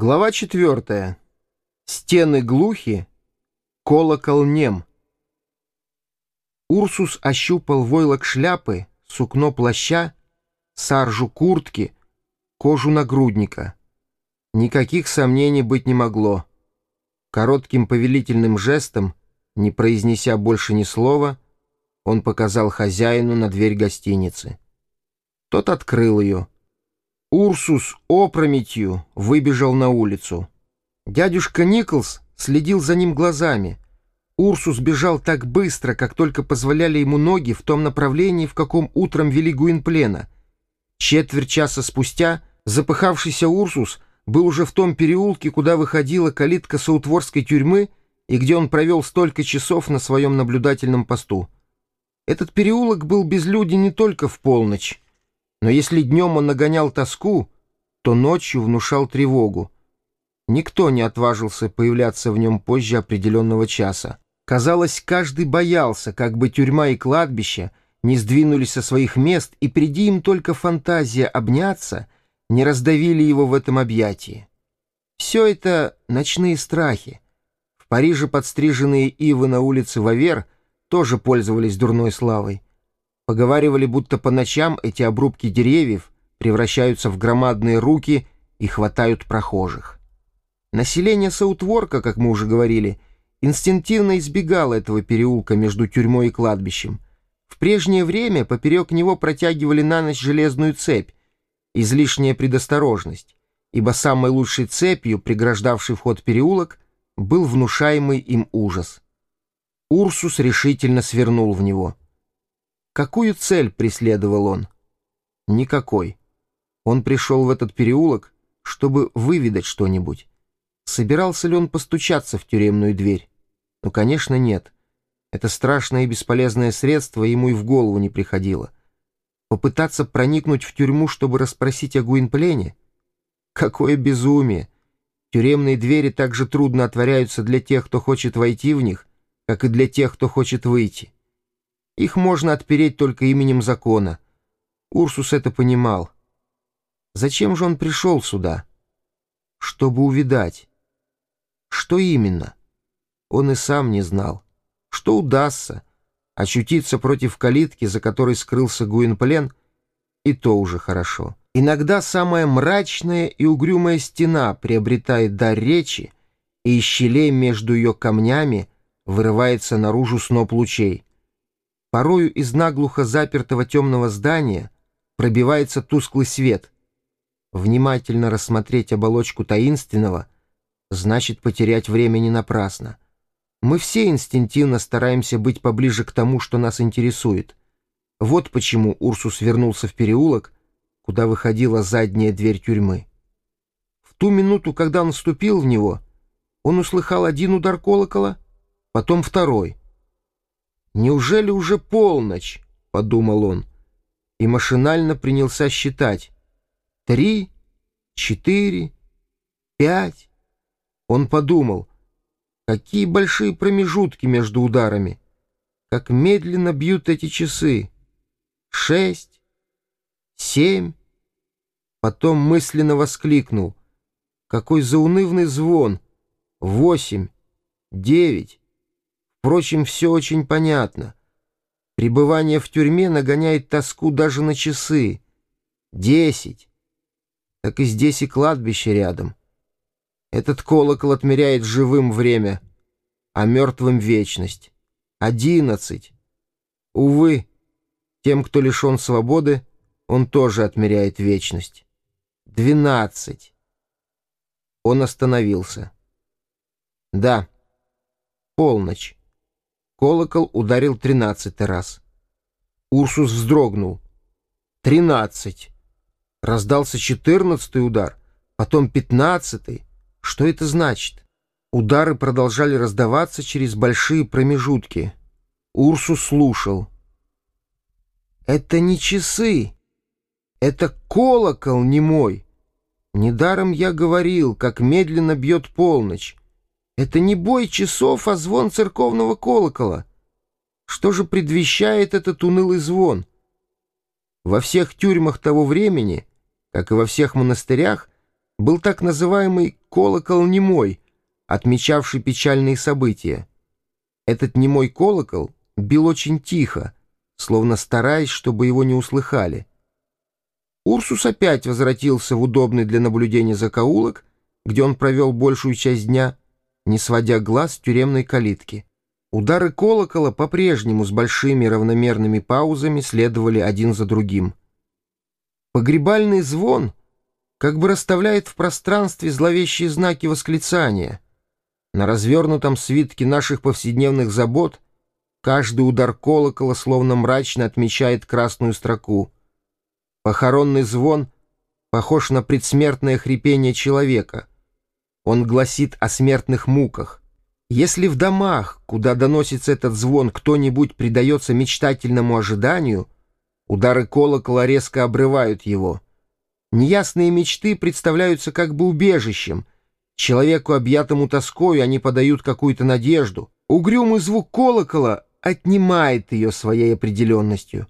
Глава четвертая. Стены глухи, колокол нем. Урсус ощупал войлок шляпы, сукно плаща, саржу куртки, кожу нагрудника. Никаких сомнений быть не могло. Коротким повелительным жестом, не произнеся больше ни слова, он показал хозяину на дверь гостиницы. Тот открыл ее. Урсус опрометью выбежал на улицу. Дядюшка Николс следил за ним глазами. Урсус бежал так быстро, как только позволяли ему ноги в том направлении, в каком утром вели Гуинплена. Четверть часа спустя запыхавшийся Урсус был уже в том переулке, куда выходила калитка Саутворской тюрьмы и где он провел столько часов на своем наблюдательном посту. Этот переулок был безлюден не только в полночь. Но если днем он нагонял тоску, то ночью внушал тревогу. Никто не отважился появляться в нем позже определенного часа. Казалось, каждый боялся, как бы тюрьма и кладбище не сдвинулись со своих мест, и приди им только фантазия обняться, не раздавили его в этом объятии. Все это ночные страхи. В Париже подстриженные ивы на улице Вавер тоже пользовались дурной славой. Поговаривали, будто по ночам эти обрубки деревьев превращаются в громадные руки и хватают прохожих. Население Саутворка, как мы уже говорили, инстинктивно избегало этого переулка между тюрьмой и кладбищем. В прежнее время поперек него протягивали на ночь железную цепь, излишняя предосторожность, ибо самой лучшей цепью, преграждавшей вход переулок, был внушаемый им ужас. Урсус решительно свернул в него — Какую цель преследовал он? Никакой. Он пришел в этот переулок, чтобы выведать что-нибудь. Собирался ли он постучаться в тюремную дверь? Ну, конечно, нет. Это страшное и бесполезное средство ему и в голову не приходило. Попытаться проникнуть в тюрьму, чтобы расспросить о Гуинплене? Какое безумие! Тюремные двери так же трудно отворяются для тех, кто хочет войти в них, как и для тех, кто хочет выйти. Их можно отпереть только именем закона. Урсус это понимал. Зачем же он пришел сюда? Чтобы увидать. Что именно? Он и сам не знал. Что удастся? Очутиться против калитки, за которой скрылся Гуинплен, и то уже хорошо. Иногда самая мрачная и угрюмая стена приобретает дар речи, и из щелей между ее камнями вырывается наружу сноп лучей. Порою из наглухо запертого темного здания пробивается тусклый свет. Внимательно рассмотреть оболочку таинственного значит потерять времени напрасно. Мы все инстинктивно стараемся быть поближе к тому, что нас интересует. Вот почему Урсус вернулся в переулок, куда выходила задняя дверь тюрьмы. В ту минуту, когда он вступил в него, он услыхал один удар колокола, потом второй — «Неужели уже полночь?» — подумал он. И машинально принялся считать. «Три, четыре, пять». Он подумал, какие большие промежутки между ударами, как медленно бьют эти часы. Шесть, семь. Потом мысленно воскликнул. Какой заунывный звон. Восемь, девять. Впрочем, все очень понятно. Пребывание в тюрьме нагоняет тоску даже на часы. Десять. Так и здесь и кладбище рядом. Этот колокол отмеряет живым время, а мертвым вечность. Одиннадцать. Увы, тем, кто лишен свободы, он тоже отмеряет вечность. Двенадцать. Он остановился. Да, полночь. Колокол ударил тринадцатый раз. Урсус вздрогнул. Тринадцать. Раздался четырнадцатый удар, потом пятнадцатый. Что это значит? Удары продолжали раздаваться через большие промежутки. Урсус слушал. «Это не часы. Это колокол не мой. Недаром я говорил, как медленно бьет полночь. Это не бой часов, а звон церковного колокола. Что же предвещает этот унылый звон? Во всех тюрьмах того времени, как и во всех монастырях, был так называемый колокол немой, отмечавший печальные события. Этот немой колокол бил очень тихо, словно стараясь, чтобы его не услыхали. Урсус опять возвратился в удобный для наблюдения закоулок, где он провел большую часть дня, не сводя глаз с тюремной калитки. Удары колокола по-прежнему с большими равномерными паузами следовали один за другим. Погребальный звон как бы расставляет в пространстве зловещие знаки восклицания. На развернутом свитке наших повседневных забот каждый удар колокола словно мрачно отмечает красную строку. Похоронный звон похож на предсмертное хрипение человека. Он гласит о смертных муках. Если в домах, куда доносится этот звон, кто-нибудь предается мечтательному ожиданию, удары колокола резко обрывают его. Неясные мечты представляются как бы убежищем. Человеку, объятому тоскою, они подают какую-то надежду. Угрюмый звук колокола отнимает ее своей определенностью.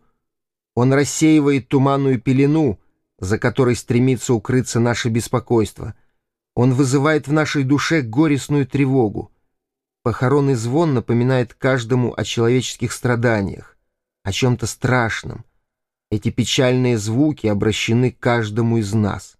Он рассеивает туманную пелену, за которой стремится укрыться наше беспокойство. Он вызывает в нашей душе горестную тревогу. Похоронный звон напоминает каждому о человеческих страданиях, о чем-то страшном. Эти печальные звуки обращены каждому из нас.